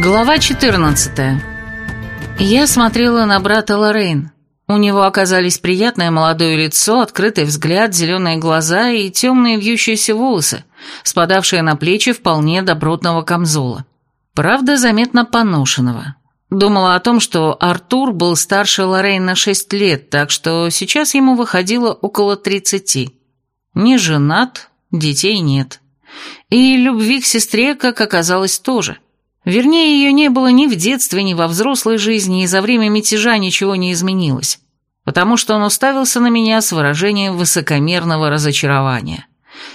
Глава 14 Я смотрела на брата Лоррейн. У него оказались приятное молодое лицо, открытый взгляд, зеленые глаза и темные вьющиеся волосы, спадавшие на плечи вполне добротного камзола. Правда, заметно поношенного. Думала о том, что Артур был старше Лоррейн на 6 лет, так что сейчас ему выходило около 30. Не женат, детей нет. И любви к сестре, как оказалось, тоже – Вернее, ее не было ни в детстве, ни во взрослой жизни, и за время мятежа ничего не изменилось, потому что он уставился на меня с выражением высокомерного разочарования.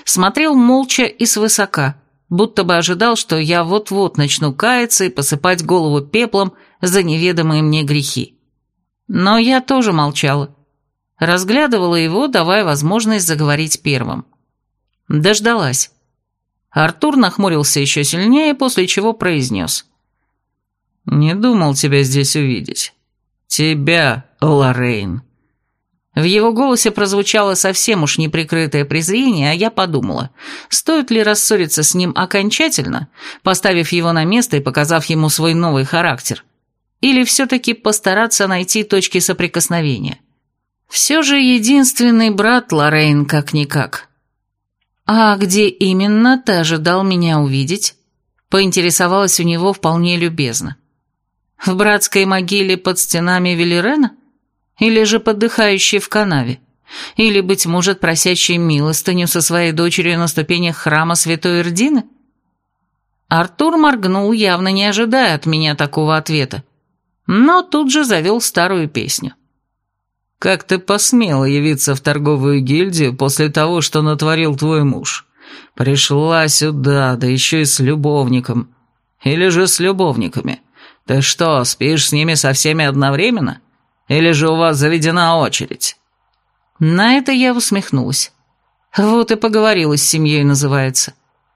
Смотрел молча и свысока, будто бы ожидал, что я вот-вот начну каяться и посыпать голову пеплом за неведомые мне грехи. Но я тоже молчала. Разглядывала его, давая возможность заговорить первым. Дождалась. Артур нахмурился еще сильнее, после чего произнес. «Не думал тебя здесь увидеть. Тебя, Лоррейн». В его голосе прозвучало совсем уж неприкрытое презрение, а я подумала, стоит ли рассориться с ним окончательно, поставив его на место и показав ему свой новый характер, или все-таки постараться найти точки соприкосновения. Все же единственный брат Лоррейн как-никак. «А где именно ты ожидал меня увидеть?» Поинтересовалась у него вполне любезно. «В братской могиле под стенами Велерена? Или же подыхающей в канаве? Или, быть может, просящей милостыню со своей дочерью на ступенях храма Святой Эрдины?» Артур моргнул, явно не ожидая от меня такого ответа, но тут же завел старую песню. Как ты посмела явиться в торговую гильдию после того, что натворил твой муж? Пришла сюда, да еще и с любовником. Или же с любовниками. Ты что, спишь с ними со всеми одновременно? Или же у вас заведена очередь?» На это я усмехнулась. Вот и поговорила с семьей, называется.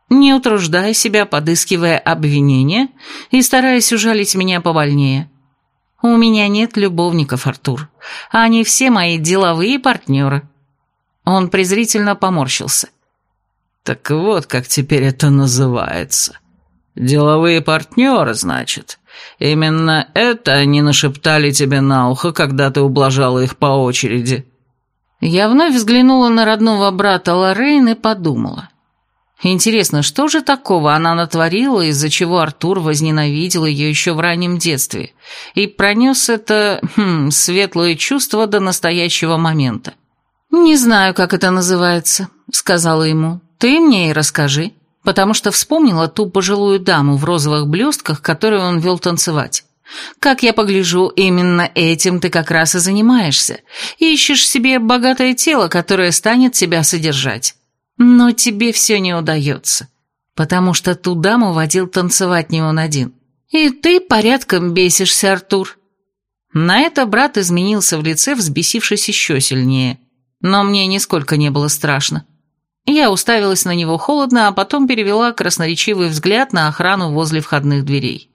Не утруждая себя, подыскивая обвинения и стараясь ужалить меня побольнее. У меня нет любовников, Артур. Они все мои деловые партнеры». Он презрительно поморщился. «Так вот, как теперь это называется. Деловые партнеры, значит. Именно это они нашептали тебе на ухо, когда ты ублажала их по очереди». Я вновь взглянула на родного брата Лоррейн и подумала. Интересно, что же такого она натворила, из-за чего Артур возненавидел ее еще в раннем детстве и пронес это хм, светлое чувство до настоящего момента? «Не знаю, как это называется», — сказала ему. «Ты мне и расскажи», потому что вспомнила ту пожилую даму в розовых блестках, которую он вел танцевать. «Как я погляжу, именно этим ты как раз и занимаешься. Ищешь себе богатое тело, которое станет тебя содержать». Но тебе все не удается, потому что ту даму водил танцевать не он один. И ты порядком бесишься, Артур. На это брат изменился в лице, взбесившись еще сильнее. Но мне нисколько не было страшно. Я уставилась на него холодно, а потом перевела красноречивый взгляд на охрану возле входных дверей.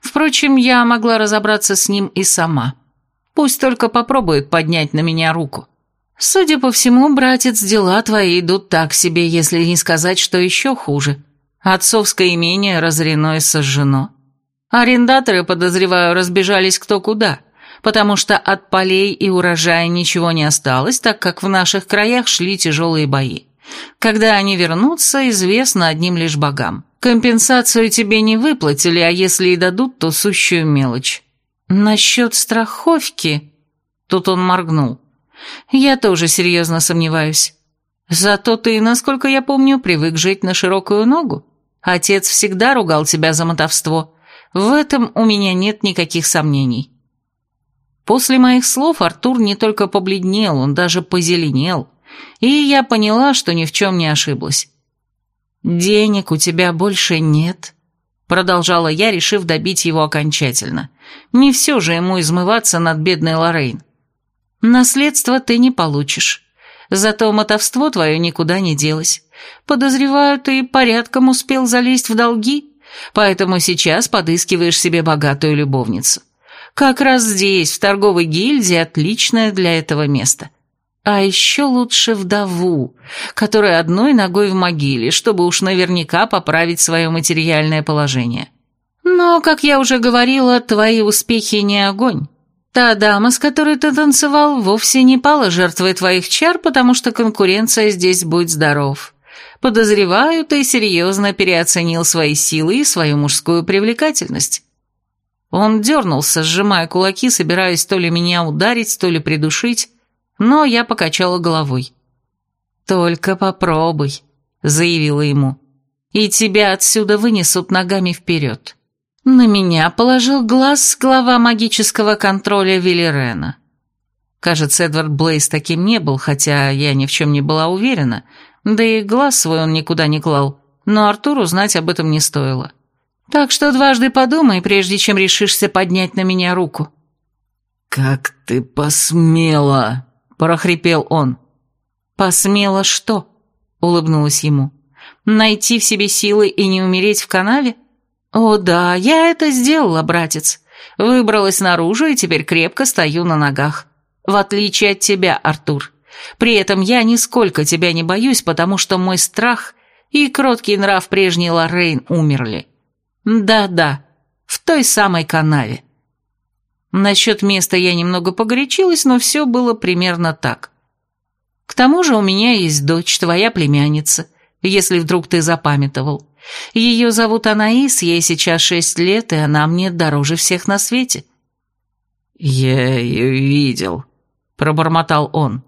Впрочем, я могла разобраться с ним и сама. Пусть только попробует поднять на меня руку. «Судя по всему, братец, дела твои идут так себе, если не сказать, что еще хуже. Отцовское имение разорено и сожжено. Арендаторы, подозреваю, разбежались кто куда, потому что от полей и урожая ничего не осталось, так как в наших краях шли тяжелые бои. Когда они вернутся, известно одним лишь богам. Компенсацию тебе не выплатили, а если и дадут, то сущую мелочь. Насчет страховки...» Тут он моргнул. Я тоже серьезно сомневаюсь. Зато ты, насколько я помню, привык жить на широкую ногу. Отец всегда ругал тебя за мотовство. В этом у меня нет никаких сомнений. После моих слов Артур не только побледнел, он даже позеленел. И я поняла, что ни в чем не ошиблась. «Денег у тебя больше нет», — продолжала я, решив добить его окончательно. «Не все же ему измываться над бедной Лоррейн. Наследство ты не получишь. Зато мотовство твое никуда не делось. Подозреваю, ты порядком успел залезть в долги, поэтому сейчас подыскиваешь себе богатую любовницу. Как раз здесь, в торговой гильдии, отличное для этого место. А еще лучше вдову, которая одной ногой в могиле, чтобы уж наверняка поправить свое материальное положение. Но, как я уже говорила, твои успехи не огонь. Та дама, с которой ты танцевал, вовсе не пала жертвой твоих чар, потому что конкуренция здесь будет здоров. Подозреваю, ты серьезно переоценил свои силы и свою мужскую привлекательность. Он дернулся, сжимая кулаки, собираясь то ли меня ударить, то ли придушить, но я покачала головой. «Только попробуй», — заявила ему, — «и тебя отсюда вынесут ногами вперед». На меня положил глаз глава магического контроля Виллерена. Кажется, Эдвард Блейз таким не был, хотя я ни в чем не была уверена, да и глаз свой он никуда не клал, но Артуру знать об этом не стоило. Так что дважды подумай, прежде чем решишься поднять на меня руку». «Как ты посмела!» — прохрипел он. «Посмела что?» — улыбнулась ему. «Найти в себе силы и не умереть в канаве? О да, я это сделала, братец. Выбралась наружу и теперь крепко стою на ногах. В отличие от тебя, Артур. При этом я нисколько тебя не боюсь, потому что мой страх и кроткий нрав прежней Лоррейн умерли. Да-да, в той самой канаве. Насчет места я немного погорячилась, но все было примерно так. К тому же у меня есть дочь, твоя племянница, если вдруг ты запамятовал. Ее зовут Анаис, ей сейчас шесть лет, и она мне дороже всех на свете». «Я ее видел», — пробормотал он.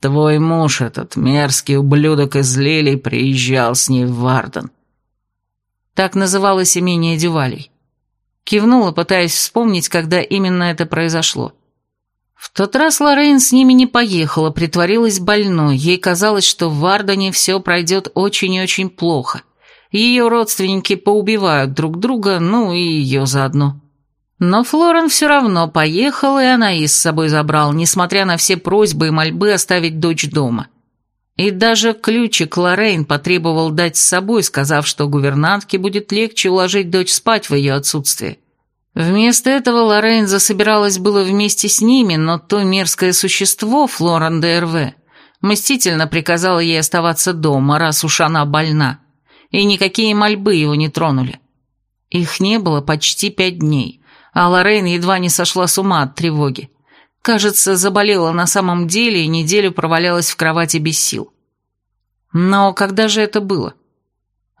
«Твой муж, этот мерзкий ублюдок из Лилий, приезжал с ней в Варден. Так называлось имение Дювалей. Кивнула, пытаясь вспомнить, когда именно это произошло. В тот раз Лоррейн с ними не поехала, притворилась больной. Ей казалось, что в Вардене все пройдет очень и очень плохо. Ее родственники поубивают друг друга, ну и ее заодно. Но Флорен все равно поехал, и она и с собой забрал, несмотря на все просьбы и мольбы оставить дочь дома. И даже ключик Лоррейн потребовал дать с собой, сказав, что гувернантке будет легче уложить дочь спать в ее отсутствие. Вместо этого Лоррейн засобиралась было вместе с ними, но то мерзкое существо, Флоран ДРВ, мстительно приказала ей оставаться дома, раз уж она больна, и никакие мольбы его не тронули. Их не было почти пять дней, а Лоррейн едва не сошла с ума от тревоги. Кажется, заболела на самом деле и неделю провалялась в кровати без сил. Но когда же это было?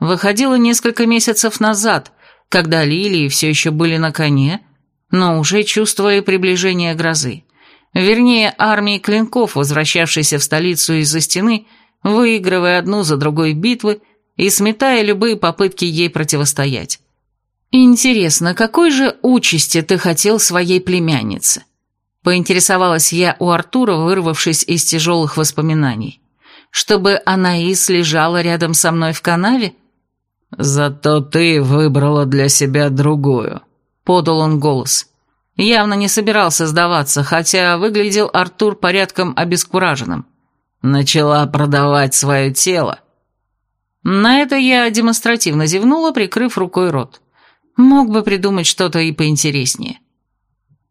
Выходило несколько месяцев назад, когда лилии все еще были на коне, но уже чувствовали приближение грозы. Вернее, армии клинков, возвращавшейся в столицу из-за стены, выигрывая одну за другой битвы и сметая любые попытки ей противостоять. «Интересно, какой же участи ты хотел своей племяннице?» Поинтересовалась я у Артура, вырвавшись из тяжелых воспоминаний. «Чтобы Анаис лежала рядом со мной в канаве?» «Зато ты выбрала для себя другую», — подал он голос. Явно не собирался сдаваться, хотя выглядел Артур порядком обескураженным. «Начала продавать свое тело». На это я демонстративно зевнула, прикрыв рукой рот. Мог бы придумать что-то и поинтереснее.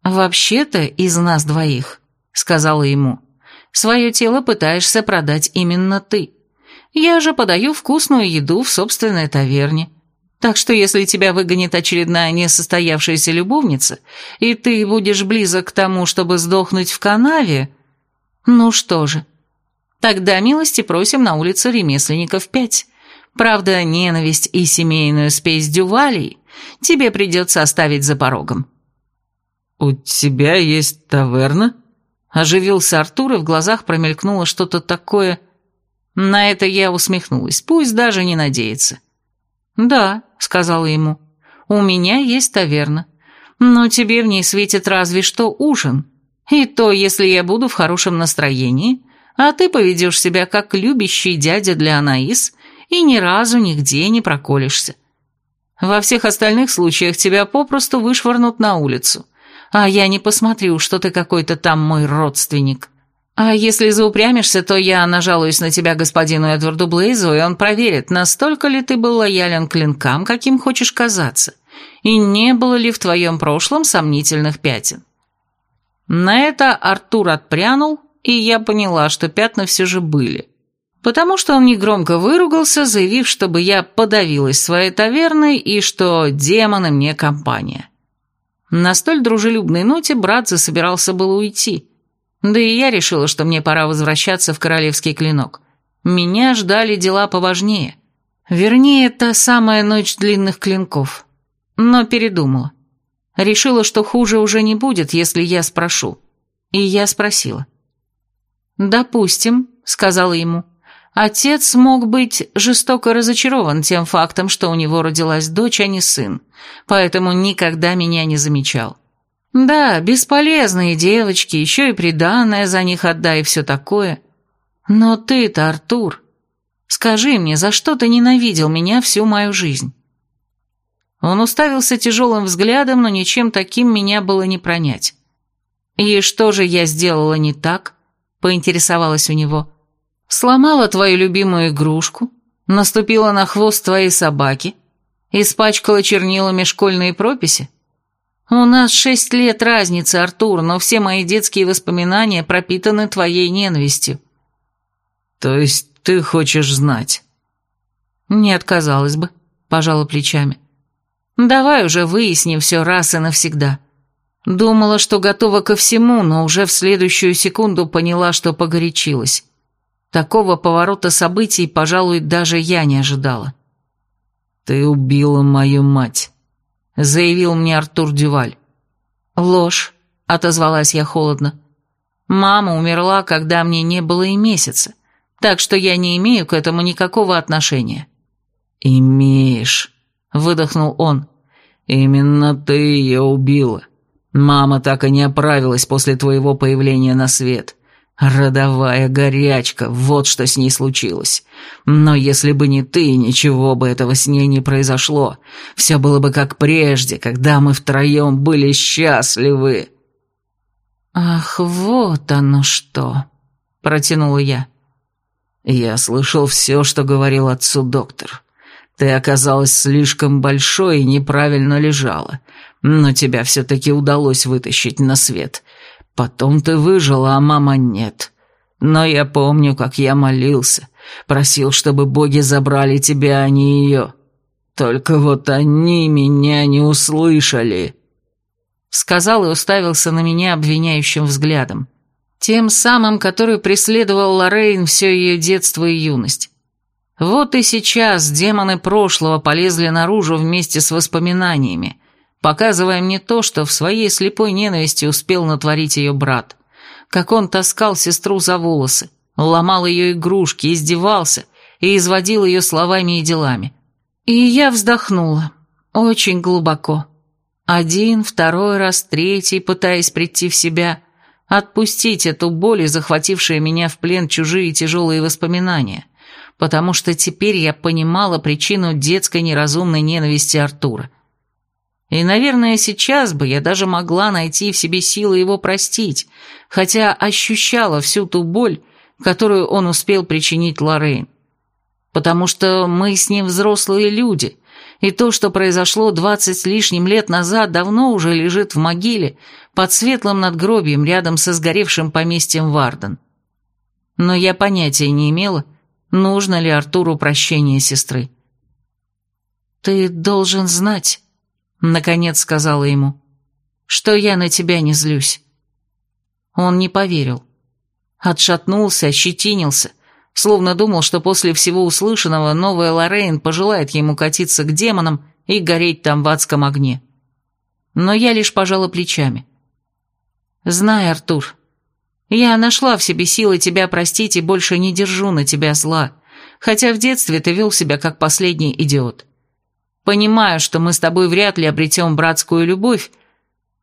«Вообще-то из нас двоих», — сказала ему, — «свое тело пытаешься продать именно ты. Я же подаю вкусную еду в собственной таверне. Так что если тебя выгонит очередная несостоявшаяся любовница, и ты будешь близок к тому, чтобы сдохнуть в канаве, ну что же, тогда милости просим на улице ремесленников пять. Правда, ненависть и семейную спесь дювалей тебе придется оставить за порогом». «У тебя есть таверна?» Оживился Артур, и в глазах промелькнуло что-то такое... На это я усмехнулась, пусть даже не надеется. «Да», — сказала ему, — «у меня есть таверна, но тебе в ней светит разве что ужин. И то, если я буду в хорошем настроении, а ты поведешь себя как любящий дядя для Анаис и ни разу нигде не проколешься. Во всех остальных случаях тебя попросту вышвырнут на улицу, а я не посмотрю, что ты какой-то там мой родственник. А если заупрямишься, то я нажалуюсь на тебя господину Эдварду Блейзу, и он проверит, настолько ли ты был лоялен клинкам, каким хочешь казаться, и не было ли в твоем прошлом сомнительных пятен. На это Артур отпрянул, и я поняла, что пятна все же были. Потому что он негромко выругался, заявив, чтобы я подавилась своей таверной и что демоны мне компания. На столь дружелюбной ноте брат засобирался было уйти, да и я решила, что мне пора возвращаться в королевский клинок. Меня ждали дела поважнее. Вернее, та самая ночь длинных клинков. Но передумала. Решила, что хуже уже не будет, если я спрошу. И я спросила. «Допустим», — сказала ему, — «отец мог быть жестоко разочарован тем фактом, что у него родилась дочь, а не сын, поэтому никогда меня не замечал. Да, бесполезные девочки, еще и приданное за них отдай и все такое. Но ты-то, Артур, скажи мне, за что ты ненавидел меня всю мою жизнь?» Он уставился тяжелым взглядом, но ничем таким меня было не пронять. «И что же я сделала не так?» — поинтересовалась у него. «Сломала твою любимую игрушку, наступила на хвост твоей собаки, испачкала чернилами школьные прописи? У нас шесть лет разницы, Артур, но все мои детские воспоминания пропитаны твоей ненавистью». «То есть ты хочешь знать?» «Не отказалась бы», — пожала плечами. «Давай уже выясним все раз и навсегда». Думала, что готова ко всему, но уже в следующую секунду поняла, что погорячилась. Такого поворота событий, пожалуй, даже я не ожидала. «Ты убила мою мать», — заявил мне Артур Дюваль. «Ложь», — отозвалась я холодно. «Мама умерла, когда мне не было и месяца, так что я не имею к этому никакого отношения». «Имеешь», — выдохнул он. «Именно ты ее убила. Мама так и не оправилась после твоего появления на свет. Родовая горячка, вот что с ней случилось. Но если бы не ты, ничего бы этого с ней не произошло. Все было бы как прежде, когда мы втроем были счастливы». «Ах, вот оно что!» — протянула я. Я слышал все, что говорил отцу доктор. Ты оказалась слишком большой и неправильно лежала но тебя все-таки удалось вытащить на свет. Потом ты выжила, а мама нет. Но я помню, как я молился, просил, чтобы боги забрали тебя, а не ее. Только вот они меня не услышали». Сказал и уставился на меня обвиняющим взглядом. Тем самым, который преследовал Лоррейн все ее детство и юность. Вот и сейчас демоны прошлого полезли наружу вместе с воспоминаниями, показывая мне то, что в своей слепой ненависти успел натворить ее брат. Как он таскал сестру за волосы, ломал ее игрушки, издевался и изводил ее словами и делами. И я вздохнула. Очень глубоко. Один, второй раз, третий, пытаясь прийти в себя, отпустить эту боль и захватившие меня в плен чужие тяжелые воспоминания, потому что теперь я понимала причину детской неразумной ненависти Артура. И, наверное, сейчас бы я даже могла найти в себе силы его простить, хотя ощущала всю ту боль, которую он успел причинить Лоррейн. Потому что мы с ним взрослые люди, и то, что произошло двадцать с лишним лет назад, давно уже лежит в могиле под светлым надгробием рядом со сгоревшим поместьем Варден. Но я понятия не имела, нужно ли Артуру прощение сестры. «Ты должен знать», Наконец сказала ему, что я на тебя не злюсь. Он не поверил. Отшатнулся, ощетинился, словно думал, что после всего услышанного новая Лоррейн пожелает ему катиться к демонам и гореть там в адском огне. Но я лишь пожала плечами. «Знай, Артур, я нашла в себе силы тебя простить и больше не держу на тебя зла, хотя в детстве ты вел себя как последний идиот. Понимаю, что мы с тобой вряд ли обретем братскую любовь,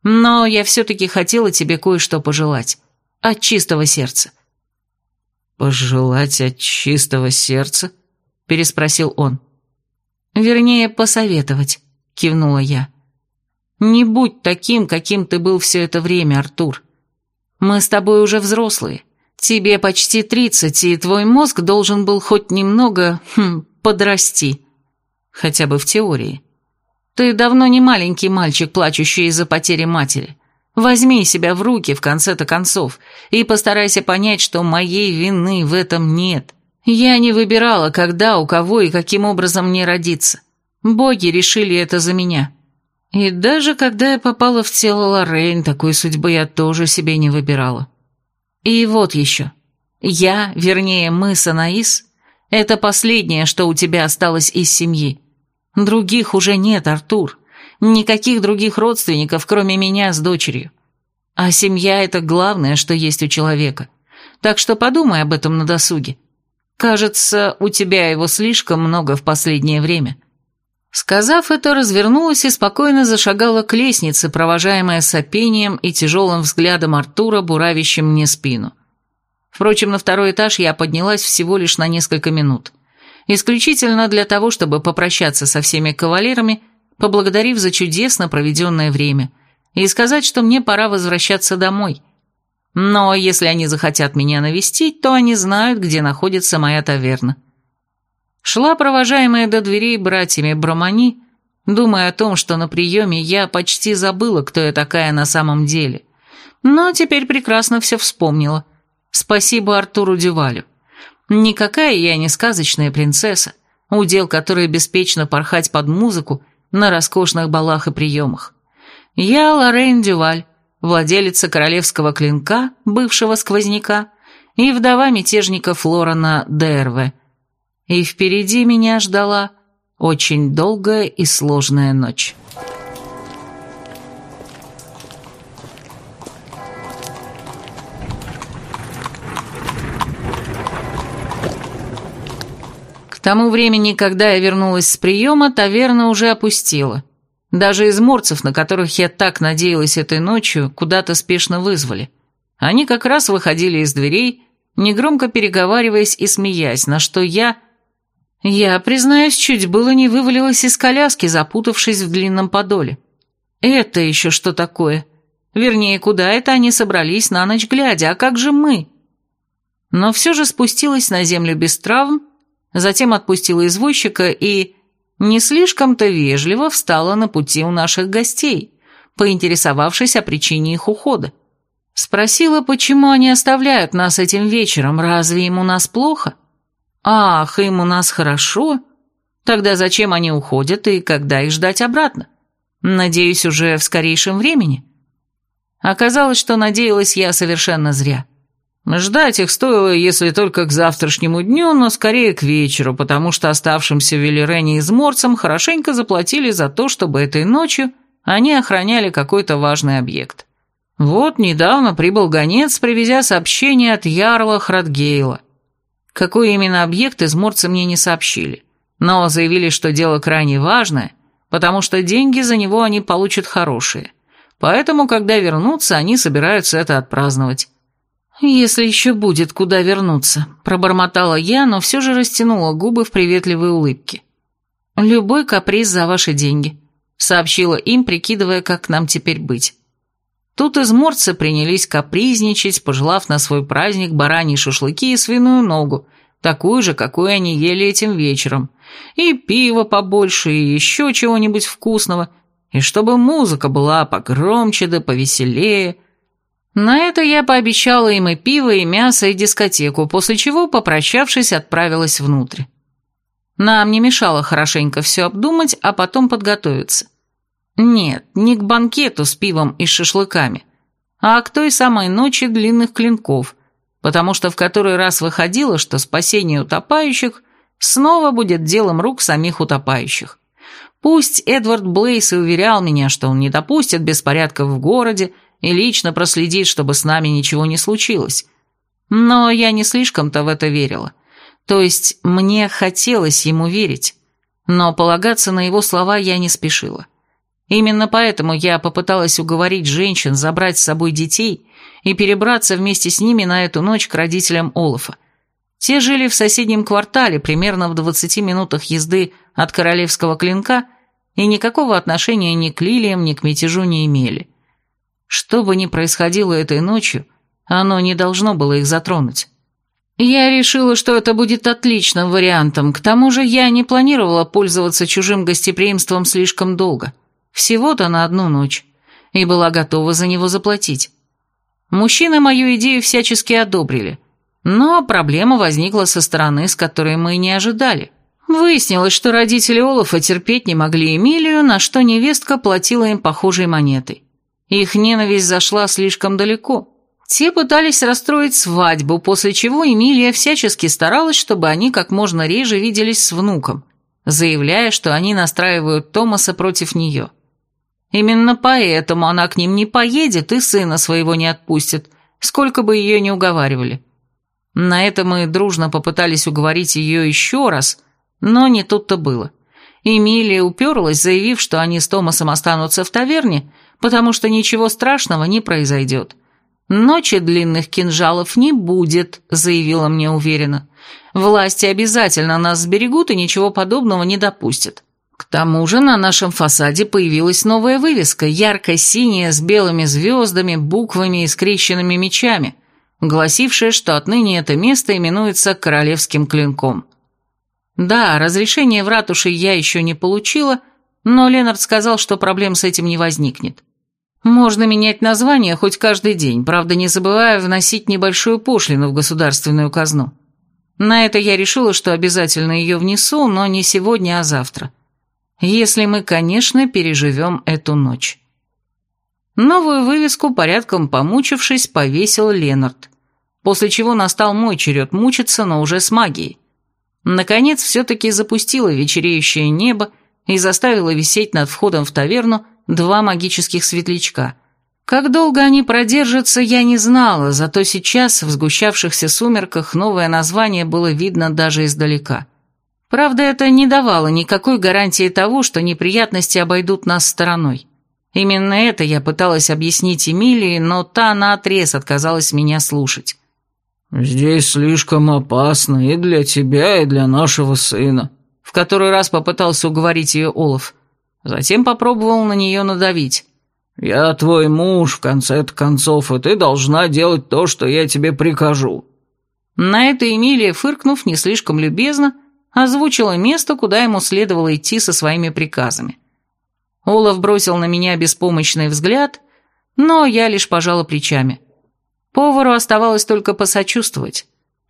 но я все-таки хотела тебе кое-что пожелать. От чистого сердца». «Пожелать от чистого сердца?» – переспросил он. «Вернее, посоветовать», – кивнула я. «Не будь таким, каким ты был все это время, Артур. Мы с тобой уже взрослые. Тебе почти тридцать, и твой мозг должен был хоть немного, хм, подрасти хотя бы в теории. Ты давно не маленький мальчик, плачущий из-за потери матери. Возьми себя в руки в конце-то концов и постарайся понять, что моей вины в этом нет. Я не выбирала, когда, у кого и каким образом мне родиться. Боги решили это за меня. И даже когда я попала в тело Лоррейн, такой судьбы я тоже себе не выбирала. И вот еще. Я, вернее, мы с Анаис, это последнее, что у тебя осталось из семьи. Других уже нет, Артур. Никаких других родственников, кроме меня с дочерью. А семья – это главное, что есть у человека. Так что подумай об этом на досуге. Кажется, у тебя его слишком много в последнее время». Сказав это, развернулась и спокойно зашагала к лестнице, провожаемая сопением и тяжелым взглядом Артура, буравящим мне спину. Впрочем, на второй этаж я поднялась всего лишь на несколько минут. Исключительно для того, чтобы попрощаться со всеми кавалерами, поблагодарив за чудесно проведенное время, и сказать, что мне пора возвращаться домой. Но если они захотят меня навестить, то они знают, где находится моя таверна. Шла провожаемая до дверей братьями Брамани, думая о том, что на приеме я почти забыла, кто я такая на самом деле. Но теперь прекрасно все вспомнила. Спасибо Артуру Дювалю. Никакая я не сказочная принцесса, удел которой беспечно порхать под музыку на роскошных балах и приемах. Я Лоррейн Дюваль, владелица королевского клинка, бывшего сквозняка, и вдова мятежника Флорана Дерве – и впереди меня ждала очень долгая и сложная ночь. Тому времени, когда я вернулась с приема, таверна уже опустила. Даже изморцев, на которых я так надеялась этой ночью, куда-то спешно вызвали. Они как раз выходили из дверей, негромко переговариваясь и смеясь, на что я я, признаюсь, чуть было не вывалилась из коляски, запутавшись в длинном подоле. Это еще что такое? Вернее, куда это они собрались на ночь глядя, а как же мы? Но все же спустилась на землю без травм, затем отпустила извозчика и не слишком-то вежливо встала на пути у наших гостей, поинтересовавшись о причине их ухода. Спросила, почему они оставляют нас этим вечером, разве им у нас плохо? — «Ах, им у нас хорошо? Тогда зачем они уходят и когда их ждать обратно? Надеюсь, уже в скорейшем времени?» Оказалось, что надеялась я совершенно зря. Ждать их стоило, если только к завтрашнему дню, но скорее к вечеру, потому что оставшимся в Велерене изморцам хорошенько заплатили за то, чтобы этой ночью они охраняли какой-то важный объект. Вот недавно прибыл гонец, привезя сообщение от Ярла Храдгейла. Какой именно объект изморцы мне не сообщили, но заявили, что дело крайне важное, потому что деньги за него они получат хорошие. Поэтому, когда вернутся, они собираются это отпраздновать. «Если еще будет куда вернуться», – пробормотала я, но все же растянула губы в приветливой улыбке. «Любой каприз за ваши деньги», – сообщила им, прикидывая, как нам теперь быть. Тут изморцы принялись капризничать, пожелав на свой праздник бараньи шашлыки и свиную ногу, такую же, какую они ели этим вечером, и пиво побольше, и еще чего-нибудь вкусного, и чтобы музыка была погромче да повеселее. На это я пообещала им и пиво, и мясо, и дискотеку, после чего, попрощавшись, отправилась внутрь. Нам не мешало хорошенько все обдумать, а потом подготовиться. Нет, не к банкету с пивом и шашлыками, а к той самой ночи длинных клинков, потому что в который раз выходило, что спасение утопающих снова будет делом рук самих утопающих. Пусть Эдвард Блейс и уверял меня, что он не допустит беспорядков в городе и лично проследит, чтобы с нами ничего не случилось. Но я не слишком-то в это верила. То есть мне хотелось ему верить, но полагаться на его слова я не спешила. Именно поэтому я попыталась уговорить женщин забрать с собой детей и перебраться вместе с ними на эту ночь к родителям Олафа. Те жили в соседнем квартале, примерно в 20 минутах езды от Королевского клинка, и никакого отношения ни к лилиям, ни к мятежу не имели. Что бы ни происходило этой ночью, оно не должно было их затронуть. Я решила, что это будет отличным вариантом, к тому же я не планировала пользоваться чужим гостеприимством слишком долго – всего-то на одну ночь, и была готова за него заплатить. Мужчины мою идею всячески одобрили, Но проблема возникла со стороны, с которой мы не ожидали. Выяснилось, что родители Олафа терпеть не могли Эмилию, на что невестка платила им похожей монетой. Их ненависть зашла слишком далеко. Те пытались расстроить свадьбу, после чего Эмилия всячески старалась, чтобы они как можно реже виделись с внуком, заявляя, что они настраивают Томаса против нее. Именно поэтому она к ним не поедет и сына своего не отпустит, сколько бы ее ни уговаривали. На это мы дружно попытались уговорить ее еще раз, но не тут-то было. Эмилия уперлась, заявив, что они с Томасом останутся в таверне, потому что ничего страшного не произойдет. «Ночи длинных кинжалов не будет», — заявила мне уверенно. «Власти обязательно нас сберегут и ничего подобного не допустят». К тому же на нашем фасаде появилась новая вывеска, ярко-синяя, с белыми звездами, буквами и скрещенными мечами, гласившая, что отныне это место именуется Королевским клинком. Да, разрешение в ратуше я еще не получила, но Ленард сказал, что проблем с этим не возникнет. Можно менять название хоть каждый день, правда не забывая вносить небольшую пошлину в государственную казну. На это я решила, что обязательно ее внесу, но не сегодня, а завтра. Если мы, конечно, переживем эту ночь. Новую вывеску, порядком помучившись, повесил Ленард, после чего настал мой черед мучиться, но уже с магией. Наконец, все-таки запустила вечереющее небо и заставила висеть над входом в таверну два магических светлячка. Как долго они продержатся, я не знала, зато сейчас, в сгущавшихся сумерках, новое название было видно даже издалека. Правда, это не давало никакой гарантии того, что неприятности обойдут нас стороной. Именно это я пыталась объяснить Эмилии, но та наотрез отказалась меня слушать. «Здесь слишком опасно и для тебя, и для нашего сына», в который раз попытался уговорить ее Олаф. Затем попробовал на нее надавить. «Я твой муж, в конце концов, и ты должна делать то, что я тебе прикажу». На это Эмилия, фыркнув не слишком любезно, озвучила место, куда ему следовало идти со своими приказами. Олаф бросил на меня беспомощный взгляд, но я лишь пожала плечами. Повару оставалось только посочувствовать.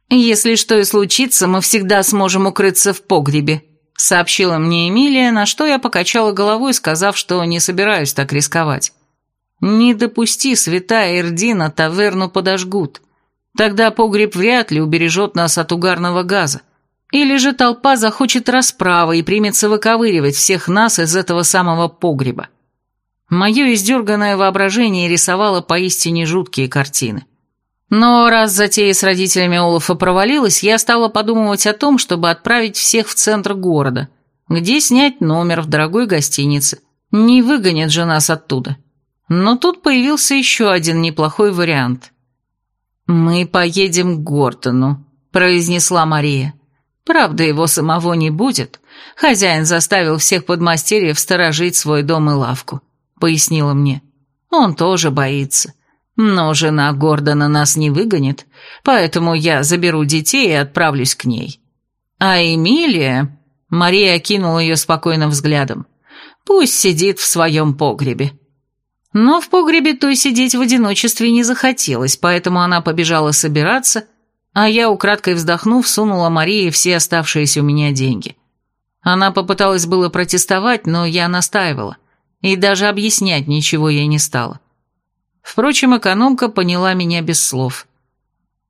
«Если что и случится, мы всегда сможем укрыться в погребе», сообщила мне Эмилия, на что я покачала головой, сказав, что не собираюсь так рисковать. «Не допусти, святая Эрдина, таверну подожгут. Тогда погреб вряд ли убережет нас от угарного газа. Или же толпа захочет расправы и примется выковыривать всех нас из этого самого погреба». Мое издерганное воображение рисовало поистине жуткие картины. Но раз затея с родителями Олафа провалилась, я стала подумывать о том, чтобы отправить всех в центр города, где снять номер в дорогой гостинице. Не выгонят же нас оттуда. Но тут появился еще один неплохой вариант. «Мы поедем к Гортону», — произнесла Мария. «Правда, его самого не будет. Хозяин заставил всех подмастерьев сторожить свой дом и лавку», — пояснила мне. «Он тоже боится. Но жена Гордона нас не выгонит, поэтому я заберу детей и отправлюсь к ней. А Эмилия...» Мария окинула ее спокойным взглядом. «Пусть сидит в своем погребе». Но в погребе той сидеть в одиночестве не захотелось, поэтому она побежала собираться, а я, украдкой вздохнув, сунула Марии все оставшиеся у меня деньги. Она попыталась было протестовать, но я настаивала, и даже объяснять ничего ей не стала. Впрочем, экономка поняла меня без слов.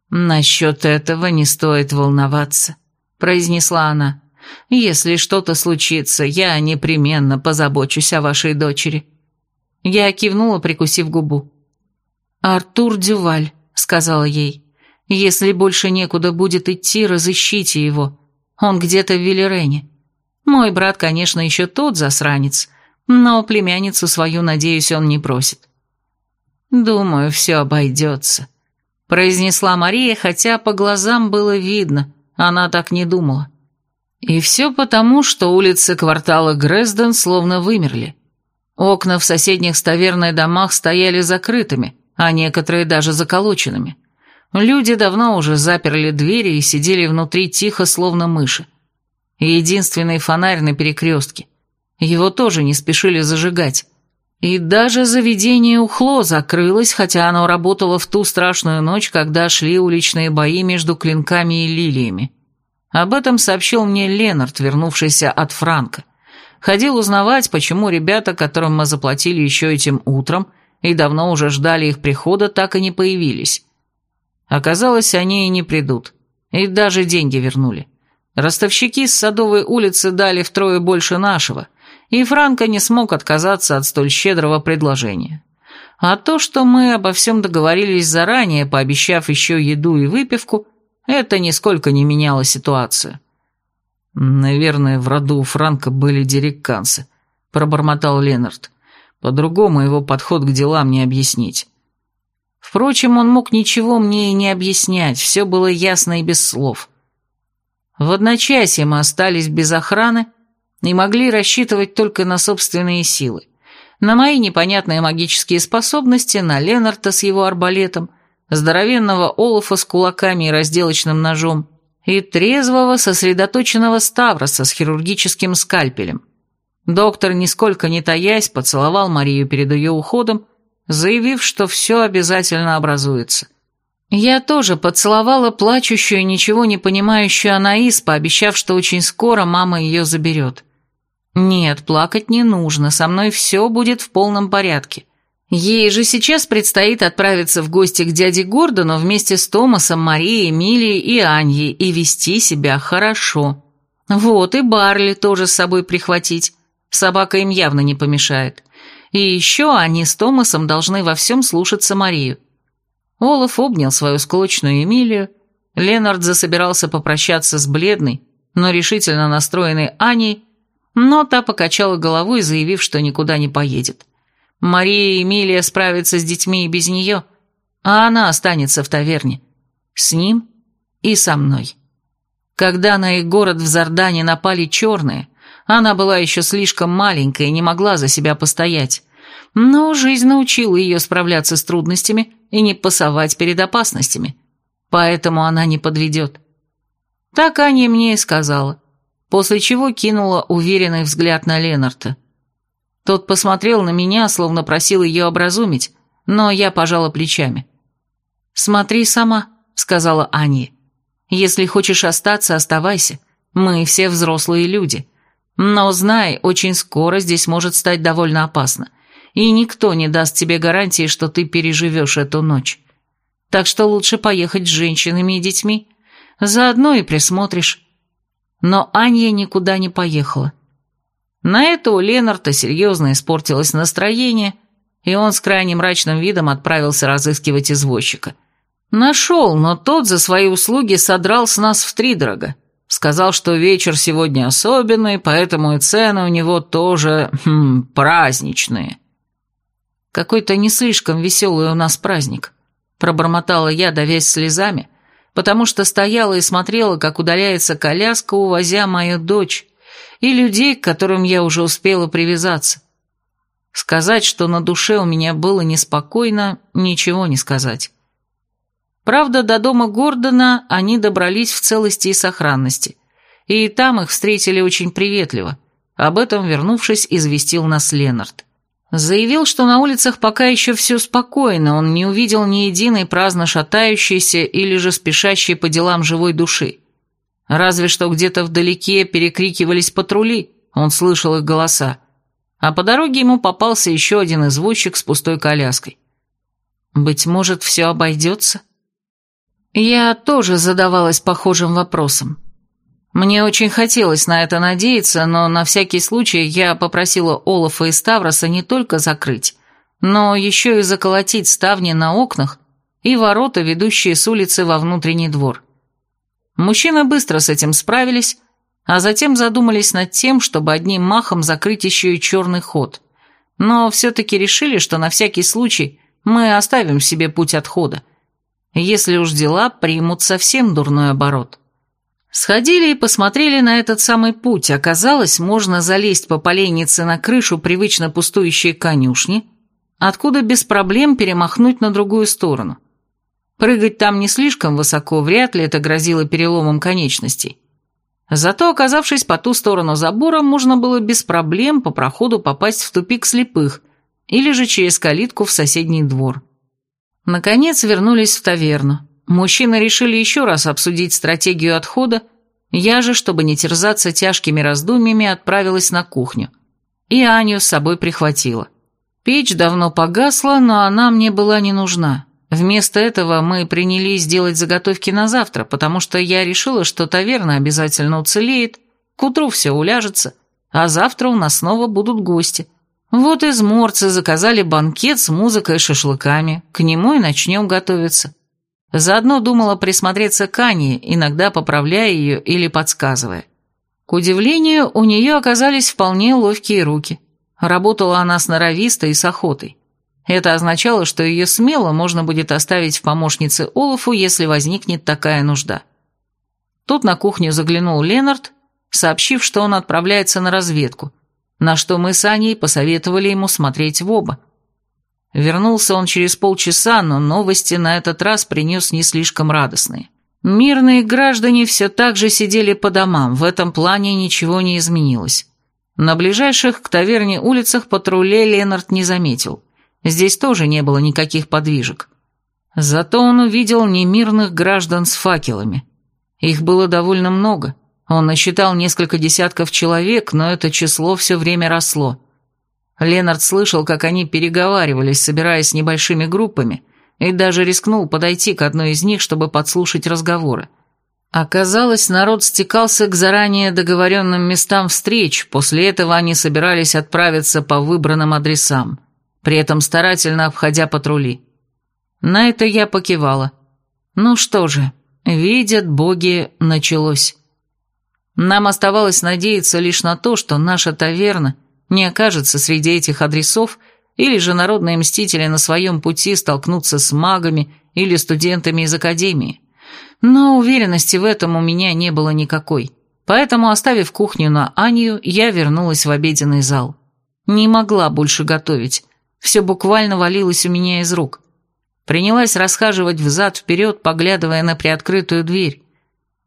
«Насчет этого не стоит волноваться», — произнесла она. «Если что-то случится, я непременно позабочусь о вашей дочери». Я кивнула, прикусив губу. «Артур Дюваль», — сказала ей. «Если больше некуда будет идти, разыщите его. Он где-то в Велерене. Мой брат, конечно, еще тот засранец, но племянницу свою, надеюсь, он не просит. «Думаю, все обойдется», — произнесла Мария, хотя по глазам было видно, она так не думала. И все потому, что улицы квартала Грезден словно вымерли. Окна в соседних ставерной домах стояли закрытыми, а некоторые даже заколоченными. Люди давно уже заперли двери и сидели внутри тихо, словно мыши. единственный фонарь на перекрестке. Его тоже не спешили зажигать. И даже заведение Ухло закрылось, хотя оно работало в ту страшную ночь, когда шли уличные бои между клинками и лилиями. Об этом сообщил мне Ленард, вернувшийся от Франка. Ходил узнавать, почему ребята, которым мы заплатили еще этим утром, и давно уже ждали их прихода, так и не появились. Оказалось, они и не придут. И даже деньги вернули. Ростовщики с Садовой улицы дали втрое больше нашего, и Франко не смог отказаться от столь щедрого предложения. А то, что мы обо всем договорились заранее, пообещав еще еду и выпивку, это нисколько не меняло ситуацию. «Наверное, в роду у Франка были дирекканцы», — пробормотал Ленард. «По-другому его подход к делам не объяснить». Впрочем, он мог ничего мне и не объяснять, все было ясно и без слов. В одночасье мы остались без охраны и могли рассчитывать только на собственные силы. На мои непонятные магические способности, на Ленарта с его арбалетом, здоровенного Олафа с кулаками и разделочным ножом и трезвого, сосредоточенного Ставроса с хирургическим скальпелем. Доктор, нисколько не таясь, поцеловал Марию перед ее уходом заявив, что все обязательно образуется. Я тоже поцеловала плачущую, ничего не понимающую Анаис, пообещав, что очень скоро мама ее заберет. Нет, плакать не нужно, со мной все будет в полном порядке. Ей же сейчас предстоит отправиться в гости к дяде Гордону вместе с Томасом, Марией, Эмилией и Аньей и вести себя хорошо. Вот, и Барли тоже с собой прихватить. Собака им явно не помешает. И еще они с Томасом должны во всем слушаться Марию. Олаф обнял свою склочную Эмилию, Ленард засобирался попрощаться с бледной, но решительно настроенной Аней, но та покачала головой, заявив, что никуда не поедет. Мария и Эмилия справятся с детьми и без нее, а она останется в таверне. С ним и со мной. Когда на их город в Зардане напали черные, она была еще слишком маленькая и не могла за себя постоять. Но жизнь научила ее справляться с трудностями и не пасовать перед опасностями. Поэтому она не подведет. Так Аня мне и сказала, после чего кинула уверенный взгляд на Ленарта. Тот посмотрел на меня, словно просил ее образумить, но я пожала плечами. «Смотри сама», — сказала Аня. «Если хочешь остаться, оставайся. Мы все взрослые люди. Но знай, очень скоро здесь может стать довольно опасно, и никто не даст тебе гарантии, что ты переживешь эту ночь. Так что лучше поехать с женщинами и детьми, заодно и присмотришь». Но Анья никуда не поехала. На это у Ленарта серьезно испортилось настроение, и он с крайне мрачным видом отправился разыскивать извозчика. Нашел, но тот за свои услуги содрал с нас втридорога. Сказал, что вечер сегодня особенный, поэтому и цены у него тоже хм, праздничные. Какой-то не слишком веселый у нас праздник, пробормотала я, давясь слезами, потому что стояла и смотрела, как удаляется коляска, увозя мою дочь, и людей, к которым я уже успела привязаться. Сказать, что на душе у меня было неспокойно, ничего не сказать. Правда, до дома Гордона они добрались в целости и сохранности, и там их встретили очень приветливо. Об этом, вернувшись, известил нас Ленард. Заявил, что на улицах пока еще все спокойно, он не увидел ни единой праздно шатающейся или же спешащей по делам живой души. Разве что где-то вдалеке перекрикивались патрули, он слышал их голоса. А по дороге ему попался еще один извозчик с пустой коляской. Быть может, все обойдется? Я тоже задавалась похожим вопросом. Мне очень хотелось на это надеяться, но на всякий случай я попросила Олафа и Ставроса не только закрыть, но еще и заколотить ставни на окнах и ворота, ведущие с улицы во внутренний двор. Мужчины быстро с этим справились, а затем задумались над тем, чтобы одним махом закрыть еще и черный ход. Но все-таки решили, что на всякий случай мы оставим себе путь отхода если уж дела примут совсем дурной оборот. Сходили и посмотрели на этот самый путь. Оказалось, можно залезть по поленнице на крышу привычно пустующей конюшни, откуда без проблем перемахнуть на другую сторону. Прыгать там не слишком высоко, вряд ли это грозило переломом конечностей. Зато, оказавшись по ту сторону забора, можно было без проблем по проходу попасть в тупик слепых, или же через калитку в соседний двор. Наконец вернулись в таверну. Мужчины решили еще раз обсудить стратегию отхода, я же, чтобы не терзаться тяжкими раздумьями, отправилась на кухню. И Аню с собой прихватила. Печь давно погасла, но она мне была не нужна. Вместо этого мы принялись делать заготовки на завтра, потому что я решила, что таверна обязательно уцелеет, к утру все уляжется, а завтра у нас снова будут гости. Вот изморцы заказали банкет с музыкой и шашлыками, к нему и начнем готовиться. Заодно думала присмотреться к Ане, иногда поправляя ее или подсказывая. К удивлению, у нее оказались вполне ловкие руки. Работала она сноровисто и с охотой. Это означало, что ее смело можно будет оставить в помощнице Олафу, если возникнет такая нужда. Тут на кухню заглянул Ленард, сообщив, что он отправляется на разведку, на что мы с Аней посоветовали ему смотреть в оба. Вернулся он через полчаса, но новости на этот раз принес не слишком радостные. Мирные граждане все так же сидели по домам, в этом плане ничего не изменилось. На ближайших к таверне улицах патрулей Ленард не заметил. Здесь тоже не было никаких подвижек. Зато он увидел немирных граждан с факелами. Их было довольно много. Он насчитал несколько десятков человек, но это число все время росло. Ленард слышал, как они переговаривались, собираясь небольшими группами, и даже рискнул подойти к одной из них, чтобы подслушать разговоры. Оказалось, народ стекался к заранее договоренным местам встреч, после этого они собирались отправиться по выбранным адресам при этом старательно обходя патрули. На это я покивала. Ну что же, видят боги, началось. Нам оставалось надеяться лишь на то, что наша таверна не окажется среди этих адресов, или же народные мстители на своем пути столкнутся с магами или студентами из академии. Но уверенности в этом у меня не было никакой. Поэтому, оставив кухню на Анью, я вернулась в обеденный зал. Не могла больше готовить. Все буквально валилось у меня из рук. Принялась расхаживать взад-вперед, поглядывая на приоткрытую дверь.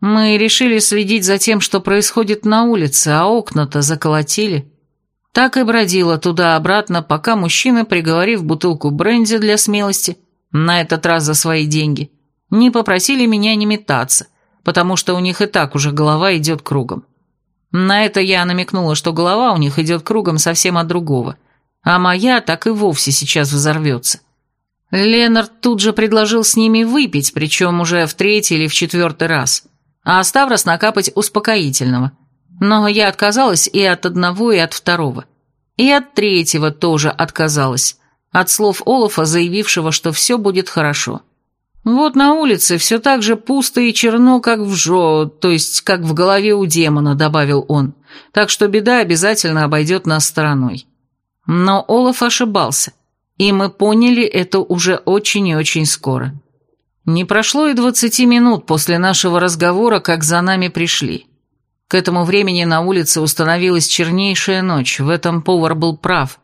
Мы решили следить за тем, что происходит на улице, а окна-то заколотили. Так и бродила туда-обратно, пока мужчины, приговорив бутылку бренди для смелости, на этот раз за свои деньги, не попросили меня не метаться, потому что у них и так уже голова идет кругом. На это я намекнула, что голова у них идет кругом совсем от другого – а моя так и вовсе сейчас взорвется. Ленард тут же предложил с ними выпить, причем уже в третий или в четвертый раз, а Ставрос накапать успокоительного. Но я отказалась и от одного, и от второго. И от третьего тоже отказалась, от слов Олафа, заявившего, что все будет хорошо. Вот на улице все так же пусто и черно, как в жо, то есть как в голове у демона, добавил он, так что беда обязательно обойдет нас стороной. Но Олаф ошибался, и мы поняли это уже очень и очень скоро. Не прошло и двадцати минут после нашего разговора, как за нами пришли. К этому времени на улице установилась чернейшая ночь, в этом повар был прав.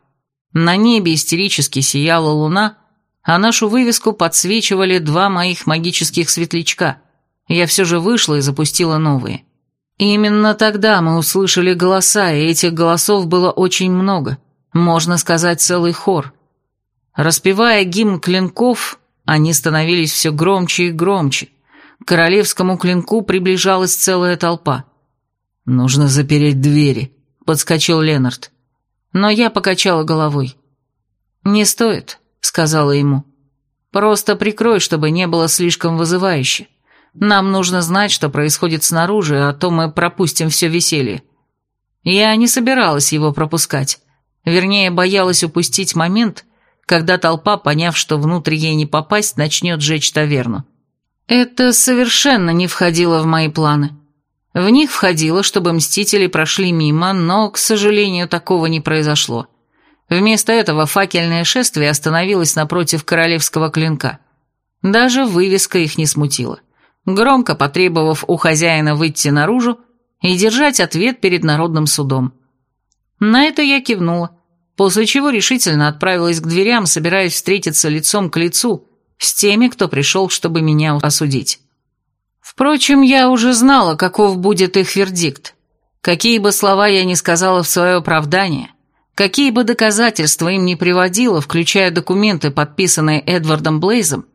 На небе истерически сияла луна, а нашу вывеску подсвечивали два моих магических светлячка. Я все же вышла и запустила новые. Именно тогда мы услышали голоса, и этих голосов было очень много. Можно сказать, целый хор. Распевая гимн клинков, они становились все громче и громче. К королевскому клинку приближалась целая толпа. «Нужно запереть двери», — подскочил Ленард. Но я покачала головой. «Не стоит», — сказала ему. «Просто прикрой, чтобы не было слишком вызывающе. Нам нужно знать, что происходит снаружи, а то мы пропустим все веселье». Я не собиралась его пропускать. Вернее, боялась упустить момент, когда толпа, поняв, что внутрь ей не попасть, начнет жечь таверну. Это совершенно не входило в мои планы. В них входило, чтобы мстители прошли мимо, но, к сожалению, такого не произошло. Вместо этого факельное шествие остановилось напротив королевского клинка. Даже вывеска их не смутила. Громко потребовав у хозяина выйти наружу и держать ответ перед народным судом. На это я кивнула, после чего решительно отправилась к дверям, собираясь встретиться лицом к лицу с теми, кто пришел, чтобы меня осудить. Впрочем, я уже знала, каков будет их вердикт. Какие бы слова я ни сказала в свое оправдание, Какие бы доказательства им ни приводило, включая документы, подписанные Эдвардом Блейзом,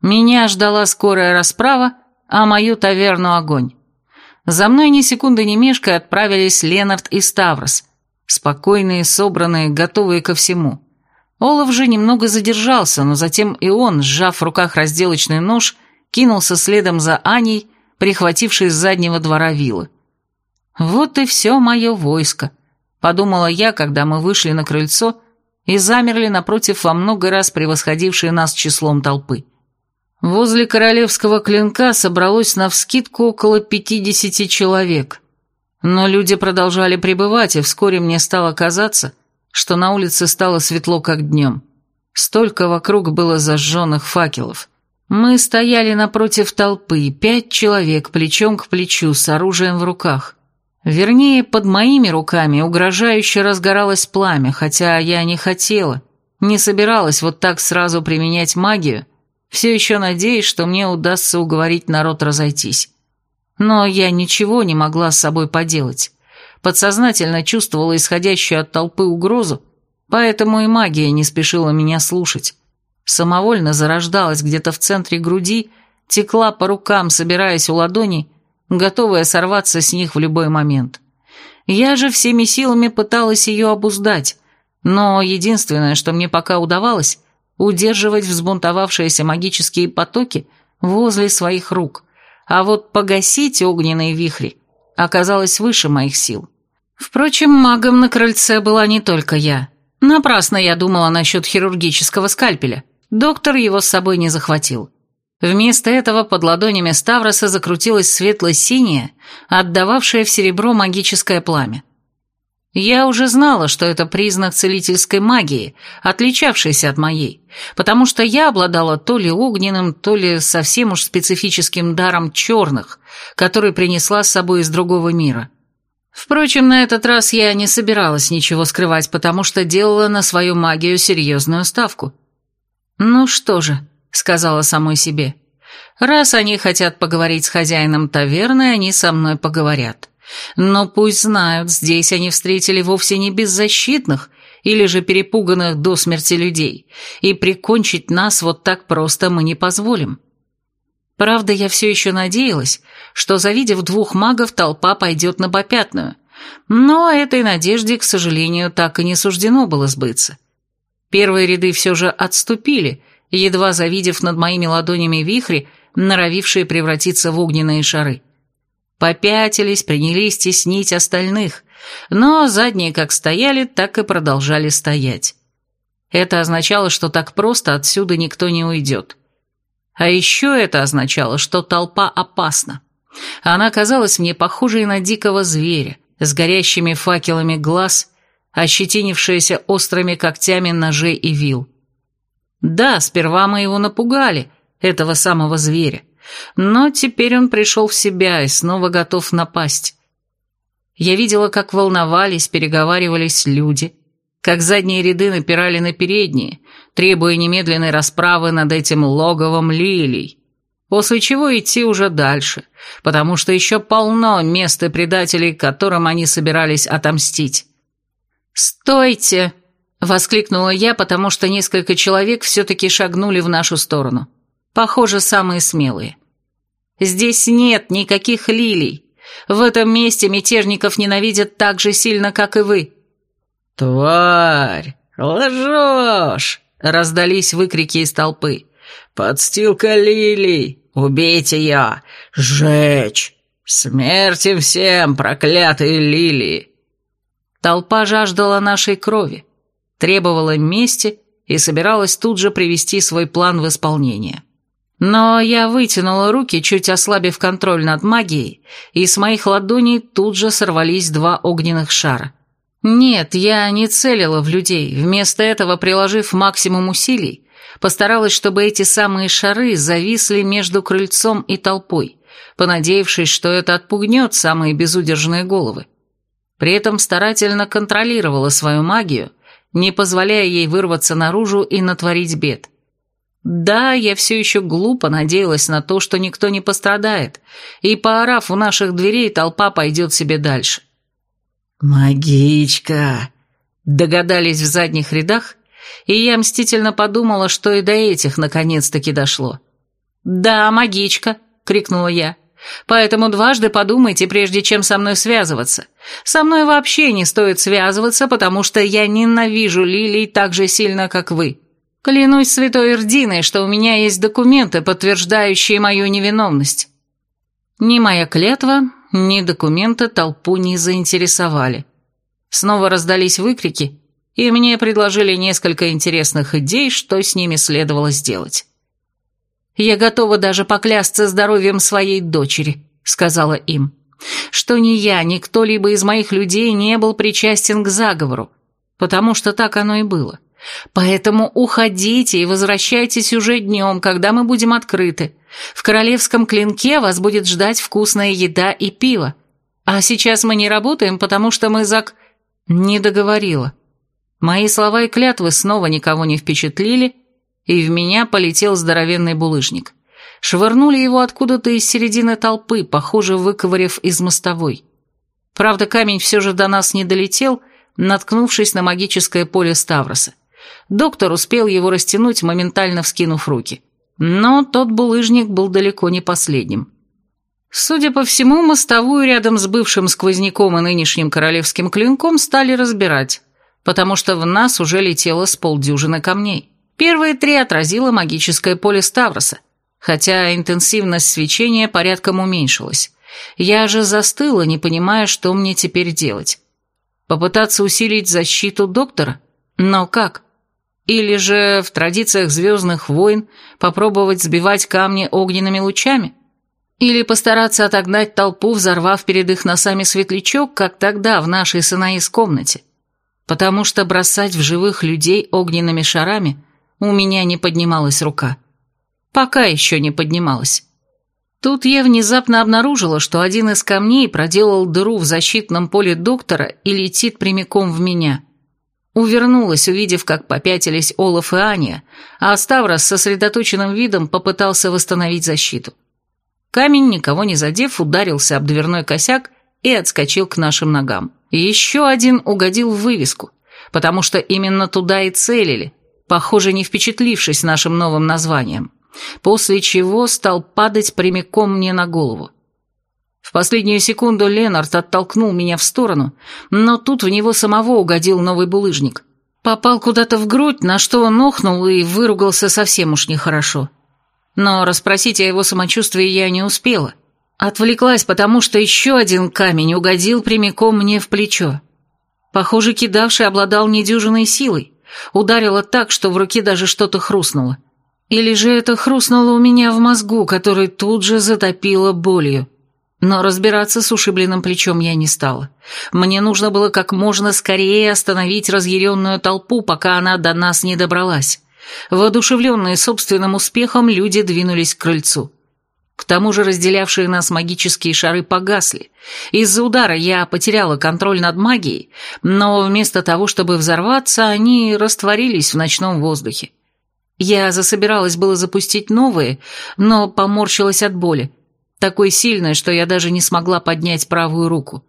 меня ждала скорая расправа, а мою таверну огонь. За мной ни секунды не мешкая отправились Ленард и Ставрос, спокойные, собранные, готовые ко всему. Олаф же немного задержался, но затем и он, сжав в руках разделочный нож, кинулся следом за Аней, прихватившей с заднего двора вилы. «Вот и все мое войско», — подумала я, когда мы вышли на крыльцо и замерли напротив во много раз превосходившей нас числом толпы. Возле королевского клинка собралось навскидку около пятидесяти человек. Но люди продолжали пребывать, и вскоре мне стало казаться, что на улице стало светло, как днем. Столько вокруг было зажженных факелов. Мы стояли напротив толпы, пять человек, плечом к плечу, с оружием в руках. Вернее, под моими руками угрожающе разгоралось пламя, хотя я не хотела, не собиралась вот так сразу применять магию, все еще надеясь, что мне удастся уговорить народ разойтись. Но я ничего не могла с собой поделать. Подсознательно чувствовала исходящую от толпы угрозу, поэтому и магия не спешила меня слушать. Самовольно зарождалась где-то в центре груди, текла по рукам, собираясь у ладоней, готовая сорваться с них в любой момент. Я же всеми силами пыталась ее обуздать, но единственное, что мне пока удавалось, удерживать взбунтовавшиеся магические потоки возле своих рук, а вот погасить огненные вихри оказалось выше моих сил. Впрочем, магом на крыльце была не только я. Напрасно я думала насчет хирургического скальпеля. Доктор его с собой не захватил. Вместо этого под ладонями Ставроса закрутилось светло-синее, отдававшее в серебро магическое пламя. Я уже знала, что это признак целительской магии, отличавшейся от моей, потому что я обладала то ли огненным, то ли совсем уж специфическим даром черных, который принесла с собой из другого мира. Впрочем, на этот раз я не собиралась ничего скрывать, потому что делала на свою магию серьезную ставку. «Ну что же», — сказала самой себе, — «раз они хотят поговорить с хозяином таверны, они со мной поговорят». Но пусть знают, здесь они встретили вовсе не беззащитных или же перепуганных до смерти людей, и прикончить нас вот так просто мы не позволим. Правда, я все еще надеялась, что, завидев двух магов, толпа пойдет на попятную, но этой надежде, к сожалению, так и не суждено было сбыться. Первые ряды все же отступили, едва завидев над моими ладонями вихри, норовившие превратиться в огненные шары. Попятились, принялись теснить остальных, но задние как стояли, так и продолжали стоять. Это означало, что так просто отсюда никто не уйдет. А еще это означало, что толпа опасна. Она казалась мне похожей на дикого зверя, с горящими факелами глаз, ощетинившаяся острыми когтями ножей и вил. Да, сперва мы его напугали, этого самого зверя. Но теперь он пришел в себя и снова готов напасть. Я видела, как волновались, переговаривались люди, как задние ряды напирали на передние, требуя немедленной расправы над этим логовом лилий, после чего идти уже дальше, потому что еще полно мест и предателей, которым они собирались отомстить. «Стойте!» — воскликнула я, потому что несколько человек все-таки шагнули в нашу сторону. Похоже, самые смелые. Здесь нет никаких лилий. В этом месте мятежников ненавидят так же сильно, как и вы». «Тварь! Лжешь!» — раздались выкрики из толпы. «Подстилка лилий! Убейте ее! Сжечь! Смерти всем, проклятые лилии!» Толпа жаждала нашей крови, требовала мести и собиралась тут же привести свой план в исполнение. Но я вытянула руки, чуть ослабив контроль над магией, и с моих ладоней тут же сорвались два огненных шара. Нет, я не целила в людей, вместо этого, приложив максимум усилий, постаралась, чтобы эти самые шары зависли между крыльцом и толпой, понадеявшись, что это отпугнет самые безудержные головы. При этом старательно контролировала свою магию, не позволяя ей вырваться наружу и натворить бед. Да, я все еще глупо надеялась на то, что никто не пострадает, и, поорав у наших дверей, толпа пойдет себе дальше. «Магичка, Догадались в задних рядах, и я мстительно подумала, что и до этих наконец-таки дошло. «Да, магичка!» — крикнула я. «Поэтому дважды подумайте, прежде чем со мной связываться. Со мной вообще не стоит связываться, потому что я ненавижу лилий так же сильно, как вы. Клянусь святой Ирдиной, что у меня есть документы, подтверждающие мою невиновность». Ни моя клятва, ни документы толпу не заинтересовали. Снова раздались выкрики, и мне предложили несколько интересных идей, что с ними следовало сделать. «Я готова даже поклясться здоровьем своей дочери», — сказала им, «что ни я, ни кто-либо из моих людей не был причастен к заговору, потому что так оно и было. Поэтому уходите и возвращайтесь уже днем, когда мы будем открыты. В королевском клинке вас будет ждать вкусная еда и пиво. А сейчас мы не работаем, потому что мы зак...» Не договорила. Мои слова и клятвы снова никого не впечатлили, и в меня полетел здоровенный булыжник. Швырнули его откуда-то из середины толпы, похоже, выковыряв из мостовой. Правда, камень все же до нас не долетел, наткнувшись на магическое поле Ставроса. Доктор успел его растянуть, моментально вскинув руки. Но тот булыжник был далеко не последним. Судя по всему, мостовую рядом с бывшим сквозняком и нынешним королевским клинком стали разбирать потому что в нас уже летело с полдюжины камней. Первые три отразило магическое поле Ставроса, хотя интенсивность свечения порядком уменьшилась. Я же застыла, не понимая, что мне теперь делать. Попытаться усилить защиту доктора? Но как? Или же в традициях «Звездных войн» попробовать сбивать камни огненными лучами? Или постараться отогнать толпу, взорвав перед их носами светлячок, как тогда в нашей Санаис комнате? потому что бросать в живых людей огненными шарами у меня не поднималась рука. Пока еще не поднималась. Тут я внезапно обнаружила, что один из камней проделал дыру в защитном поле доктора и летит прямиком в меня. Увернулась, увидев, как попятились Олаф и Аня, а Ставрос с сосредоточенным видом попытался восстановить защиту. Камень, никого не задев, ударился об дверной косяк и отскочил к нашим ногам. Еще один угодил в вывеску, потому что именно туда и целили, похоже, не впечатлившись нашим новым названием, после чего стал падать прямиком мне на голову. В последнюю секунду Ленард оттолкнул меня в сторону, но тут в него самого угодил новый булыжник. Попал куда-то в грудь, на что он охнул и выругался совсем уж нехорошо. Но расспросить о его самочувствии я не успела. Отвлеклась, потому что еще один камень угодил прямиком мне в плечо. Похоже, кидавший обладал недюжиной силой. Ударило так, что в руке даже что-то хрустнуло. Или же это хрустнуло у меня в мозгу, который тут же затопило болью. Но разбираться с ушибленным плечом я не стала. Мне нужно было как можно скорее остановить разъяренную толпу, пока она до нас не добралась. Воодушевленные собственным успехом, люди двинулись к крыльцу. К тому же разделявшие нас магические шары погасли. Из-за удара я потеряла контроль над магией, но вместо того, чтобы взорваться, они растворились в ночном воздухе. Я засобиралась было запустить новые, но поморщилась от боли, такой сильной, что я даже не смогла поднять правую руку.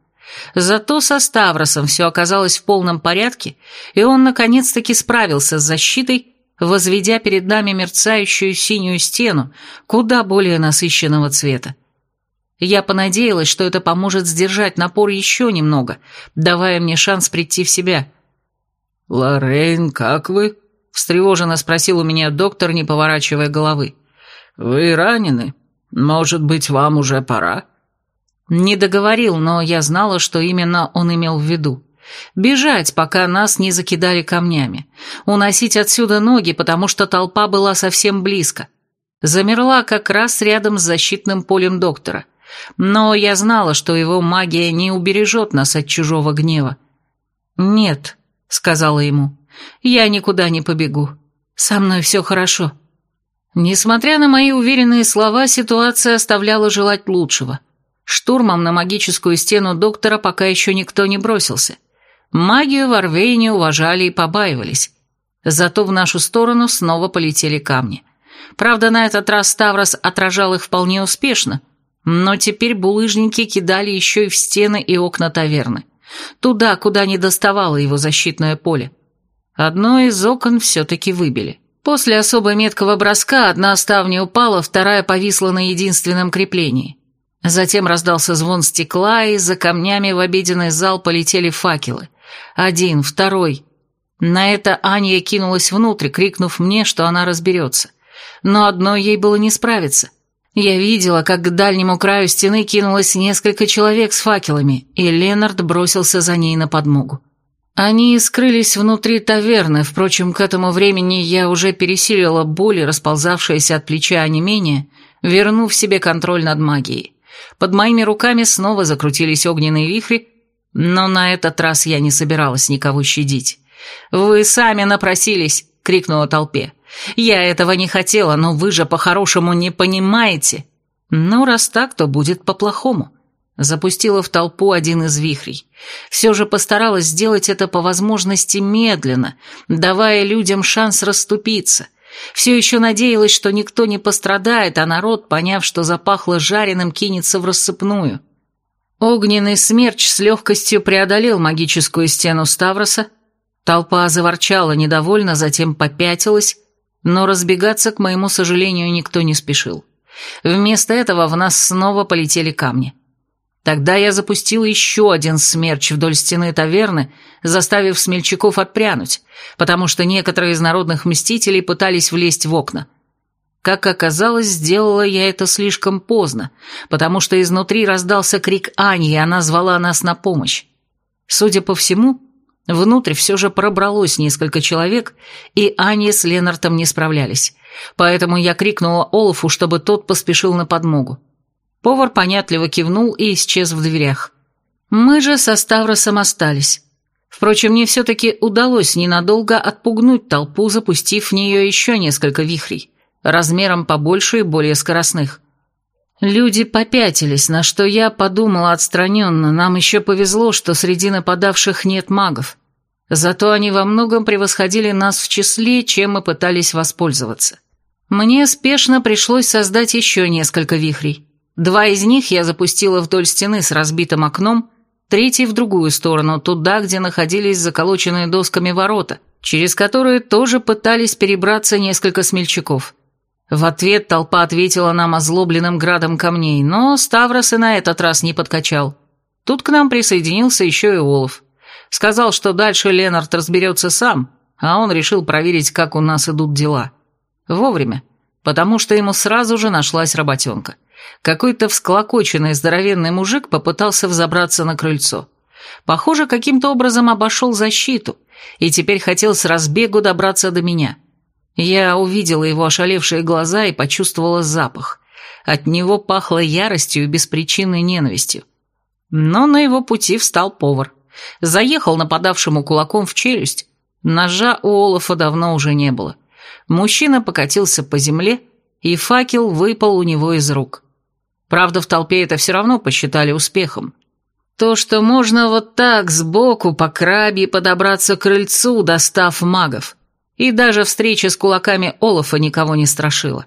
Зато со Ставросом все оказалось в полном порядке, и он наконец-таки справился с защитой возведя перед нами мерцающую синюю стену, куда более насыщенного цвета. Я понадеялась, что это поможет сдержать напор еще немного, давая мне шанс прийти в себя. «Лоррейн, как вы?» — встревоженно спросил у меня доктор, не поворачивая головы. «Вы ранены? Может быть, вам уже пора?» Не договорил, но я знала, что именно он имел в виду. Бежать, пока нас не закидали камнями. Уносить отсюда ноги, потому что толпа была совсем близко. Замерла как раз рядом с защитным полем доктора. Но я знала, что его магия не убережет нас от чужого гнева. «Нет», — сказала ему, — «я никуда не побегу. Со мной все хорошо». Несмотря на мои уверенные слова, ситуация оставляла желать лучшего. Штурмом на магическую стену доктора пока еще никто не бросился. Магию в Орвейне уважали и побаивались. Зато в нашу сторону снова полетели камни. Правда, на этот раз Ставрос отражал их вполне успешно, но теперь булыжники кидали еще и в стены и окна таверны. туда, куда не доставало его защитное поле. Одно из окон все-таки выбили. После особо меткого броска одна ставня упала, вторая повисла на единственном креплении. Затем раздался звон стекла, и за камнями в обеденный зал полетели факелы. Один, второй. На это Аня кинулась внутрь, крикнув мне, что она разберется. Но одной ей было не справиться. Я видела, как к дальнему краю стены кинулось несколько человек с факелами, и Ленард бросился за ней на подмогу. Они скрылись внутри таверны, впрочем, к этому времени я уже пересилила боль, расползавшаяся от плеча онемения, вернув себе контроль над магией. Под моими руками снова закрутились огненные вихри, но на этот раз я не собиралась никого щадить. «Вы сами напросились!» — крикнула толпе. «Я этого не хотела, но вы же по-хорошему не понимаете!» «Ну, раз так, то будет по-плохому». Запустила в толпу один из вихрей. Все же постаралась сделать это по возможности медленно, давая людям шанс расступиться. Все еще надеялась, что никто не пострадает, а народ, поняв, что запахло жареным, кинется в рассыпную. Огненный смерч с легкостью преодолел магическую стену Ставроса. Толпа заворчала недовольно, затем попятилась, но разбегаться, к моему сожалению, никто не спешил. Вместо этого в нас снова полетели камни. Тогда я запустил еще один смерч вдоль стены таверны, заставив смельчаков отпрянуть, потому что некоторые из народных мстителей пытались влезть в окна. Как оказалось, сделала я это слишком поздно, потому что изнутри раздался крик Ани, и она звала нас на помощь. Судя по всему, внутрь все же пробралось несколько человек, и Аня с Ленартом не справлялись, поэтому я крикнула Олафу, чтобы тот поспешил на подмогу. Повар понятливо кивнул и исчез в дверях. Мы же со Ставросом остались. Впрочем, мне все-таки удалось ненадолго отпугнуть толпу, запустив в нее еще несколько вихрей, размером побольше и более скоростных. Люди попятились, на что я подумала отстраненно, нам еще повезло, что среди нападавших нет магов. Зато они во многом превосходили нас в числе, чем мы пытались воспользоваться. Мне спешно пришлось создать еще несколько вихрей. Два из них я запустила вдоль стены с разбитым окном, третий в другую сторону, туда, где находились заколоченные досками ворота, через которые тоже пытались перебраться несколько смельчаков. В ответ толпа ответила нам озлобленным градом камней, но Ставрос и на этот раз не подкачал. Тут к нам присоединился еще и Олаф. Сказал, что дальше Ленард разберется сам, а он решил проверить, как у нас идут дела. Вовремя, потому что ему сразу же нашлась работенка. Какой-то всклокоченный здоровенный мужик попытался взобраться на крыльцо. Похоже, каким-то образом обошел защиту и теперь хотел с разбегу добраться до меня. Я увидела его ошалевшие глаза и почувствовала запах. От него пахло яростью и беспричинной ненавистью. Но на его пути встал повар. Заехал нападавшему кулаком в челюсть. Ножа у Олафа давно уже не было. Мужчина покатился по земле, и факел выпал у него из рук. Правда, в толпе это все равно посчитали успехом. То, что можно вот так сбоку по крабе подобраться к крыльцу, достав магов. И даже встреча с кулаками Олафа никого не страшила.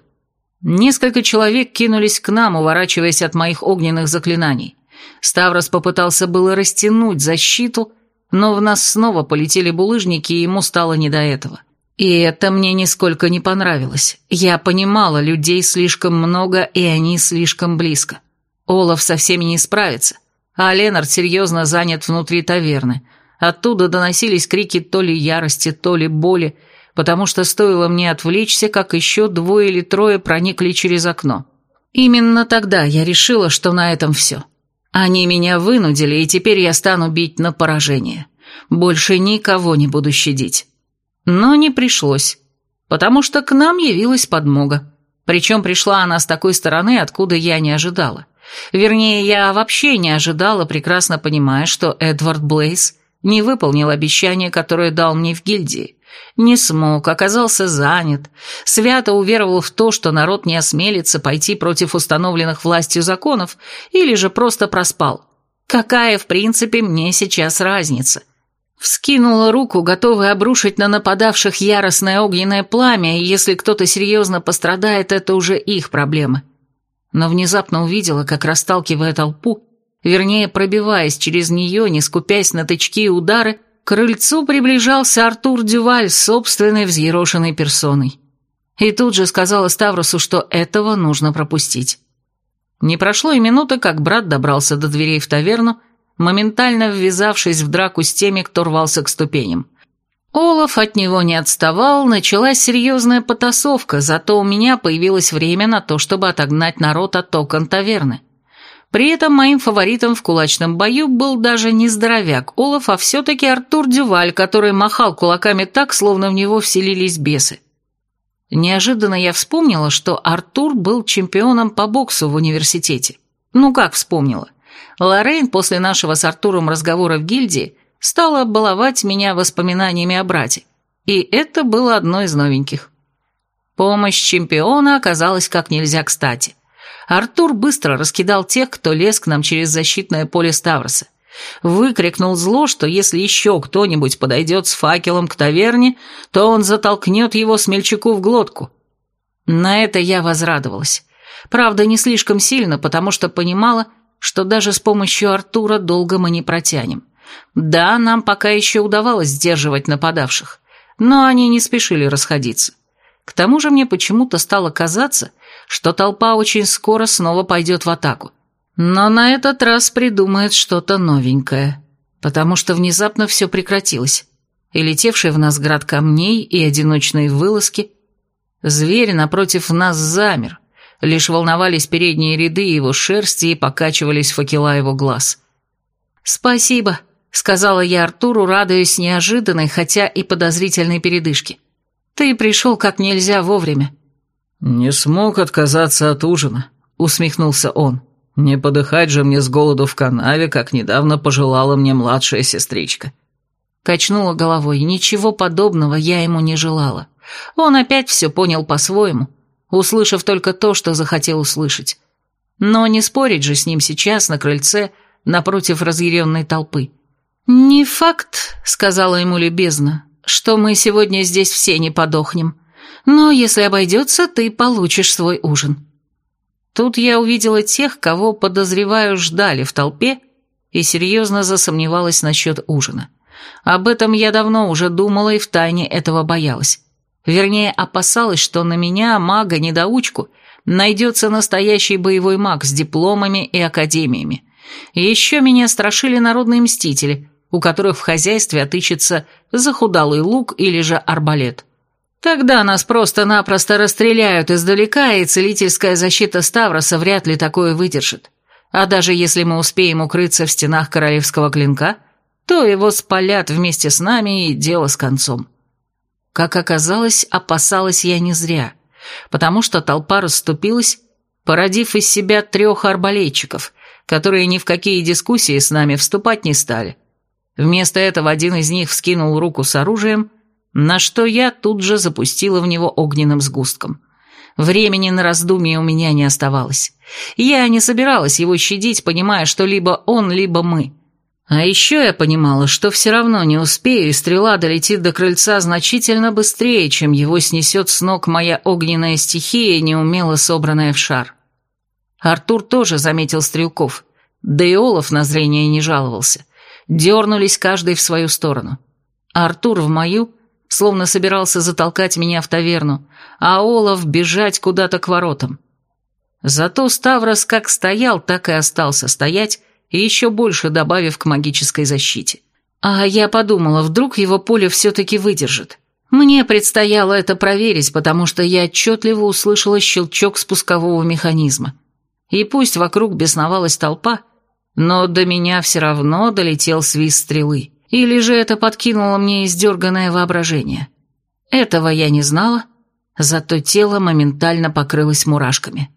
Несколько человек кинулись к нам, уворачиваясь от моих огненных заклинаний. Ставрос попытался было растянуть защиту, но в нас снова полетели булыжники, и ему стало не до этого. И это мне нисколько не понравилось. Я понимала, людей слишком много, и они слишком близко. Олаф со всеми не справится, а Ленард серьезно занят внутри таверны. Оттуда доносились крики то ли ярости, то ли боли, потому что стоило мне отвлечься, как еще двое или трое проникли через окно. Именно тогда я решила, что на этом все. Они меня вынудили, и теперь я стану бить на поражение. Больше никого не буду щадить. Но не пришлось, потому что к нам явилась подмога. Причем пришла она с такой стороны, откуда я не ожидала. Вернее, я вообще не ожидала, прекрасно понимая, что Эдвард Блейз не выполнил обещание, которое дал мне в гильдии. Не смог, оказался занят, свято уверовал в то, что народ не осмелится пойти против установленных властью законов, или же просто проспал. Какая, в принципе, мне сейчас разница? Вскинула руку, готовая обрушить на нападавших яростное огненное пламя, и если кто-то серьезно пострадает, это уже их проблемы. Но внезапно увидела, как, расталкивая толпу, вернее, пробиваясь через нее, не скупясь на тычки и удары, к крыльцу приближался Артур Дюваль с собственной взъерошенной персоной. И тут же сказала Ставросу, что этого нужно пропустить. Не прошло и минуты, как брат добрался до дверей в таверну, моментально ввязавшись в драку с теми, кто рвался к ступеням. Олаф от него не отставал, началась серьезная потасовка, зато у меня появилось время на то, чтобы отогнать народ от окон таверны. При этом моим фаворитом в кулачном бою был даже не здоровяк Олаф, а все-таки Артур Дюваль, который махал кулаками так, словно в него вселились бесы. Неожиданно я вспомнила, что Артур был чемпионом по боксу в университете. Ну как вспомнила? Лоррейн после нашего с Артуром разговора в гильдии стала баловать меня воспоминаниями о брате. И это было одно из новеньких. Помощь чемпиона оказалась как нельзя кстати. Артур быстро раскидал тех, кто лез к нам через защитное поле Ставроса. Выкрикнул зло, что если еще кто-нибудь подойдет с факелом к таверне, то он затолкнет его смельчаку в глотку. На это я возрадовалась. Правда, не слишком сильно, потому что понимала, что даже с помощью Артура долго мы не протянем. Да, нам пока еще удавалось сдерживать нападавших, но они не спешили расходиться. К тому же мне почему-то стало казаться, что толпа очень скоро снова пойдет в атаку. Но на этот раз придумает что-то новенькое, потому что внезапно все прекратилось. И летевший в нас град камней, и одиночные вылазки. Зверь напротив нас замер, лишь волновались передние ряды его шерсти и покачивались факела его глаз. «Спасибо», — сказала я Артуру, радуясь неожиданной, хотя и подозрительной передышке. «Ты пришел как нельзя вовремя». «Не смог отказаться от ужина», — усмехнулся он. «Не подыхать же мне с голоду в канаве, как недавно пожелала мне младшая сестричка». Качнула головой. Ничего подобного я ему не желала. Он опять все понял по-своему, услышав только то, что захотел услышать. Но не спорить же с ним сейчас на крыльце напротив разъяренной толпы. «Не факт», — сказала ему любезно, — «что мы сегодня здесь все не подохнем. Но если обойдется, ты получишь свой ужин». Тут я увидела тех, кого, подозреваю, ждали в толпе, и серьезно засомневалась насчет ужина. Об этом я давно уже думала и втайне этого боялась. Вернее, опасалась, что на меня, мага-недоучку, найдется настоящий боевой маг с дипломами и академиями. Еще меня страшили народные мстители, у которых в хозяйстве отыщется захудалый лук или же арбалет. Тогда нас просто-напросто расстреляют издалека, и целительская защита Ставроса вряд ли такое выдержит. А даже если мы успеем укрыться в стенах королевского клинка, то его спалят вместе с нами, и дело с концом. Как оказалось, опасалась я не зря, потому что толпа расступилась, породив из себя трех арбалетчиков, которые ни в какие дискуссии с нами вступать не стали. Вместо этого один из них вскинул руку с оружием, на что я тут же запустила в него огненным сгустком. Времени на раздумье у меня не оставалось. Я не собиралась его щадить, понимая, что либо он, либо мы. А еще я понимала, что все равно не успею, и стрела долетит до крыльца значительно быстрее, чем его снесет с ног моя огненная стихия, неумело собранная в шар. Артур тоже заметил стрелков, да и Олаф на зрение не жаловался дернулись каждый в свою сторону. Артур в мою, словно собирался затолкать меня в таверну, а Олаф бежать куда-то к воротам. Зато Ставрос как стоял, так и остался стоять, и еще больше добавив к магической защите. А я подумала, вдруг его поле все-таки выдержит. Мне предстояло это проверить, потому что я отчетливо услышала щелчок спускового механизма. И пусть вокруг бесновалась толпа, но до меня все равно долетел свист стрелы. Или же это подкинуло мне издерганное воображение. Этого я не знала, зато тело моментально покрылось мурашками.